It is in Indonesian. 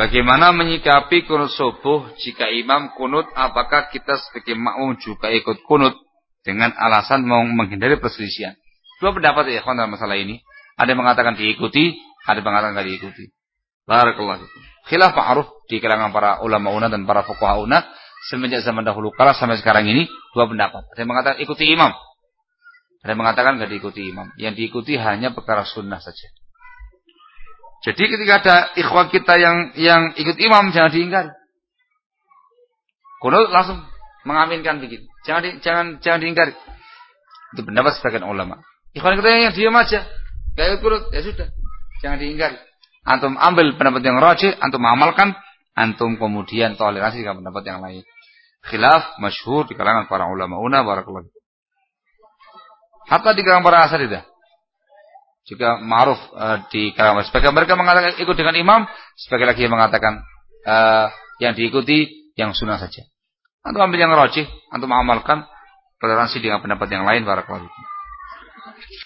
Bagaimana menyikapi kunut subuh jika imam kunut apakah kita sebagai makmum juga ikut kunut dengan alasan mau menghindari perselisihan. Dua pendapat ya dalam masalah ini. Ada yang mengatakan diikuti, ada yang mengatakan tidak diikuti. Barakallahu Khilaf ma'ruf di kalangan para ulama una dan para fuqaha una semenjak zaman dahulu kala sampai sekarang ini dua pendapat. Ada yang mengatakan ikuti imam. Ada yang mengatakan tidak diikuti imam. Yang diikuti hanya perkara sunnah saja. Jadi ketika ada ikhwan kita yang yang ikut imam jangan diingkari. Kunut langsung mengaminkan begitu. Jangan di, jangan jangan diingkari. Itu pendapat sebagian ulama. Ikhwan kita yang diam aja, gak ikut kunut, ya sudah. Jangan diingkari. Antum ambil pendapat yang rajih, antum amalkan, antum kemudian toleransi dengan pendapat yang lain. Khilaf masyhur di kalangan para ulama una barakallahu. Hatta di kalangan para asatidah juga ma'ruf uh, di kalangan sebagian mereka mengatakan ikut dengan imam sebagai lagi yang mengatakan uh, yang diikuti yang sunnah saja. Antum ambil yang rajih antum amalkan toleransi dengan pendapat yang lain barakallahu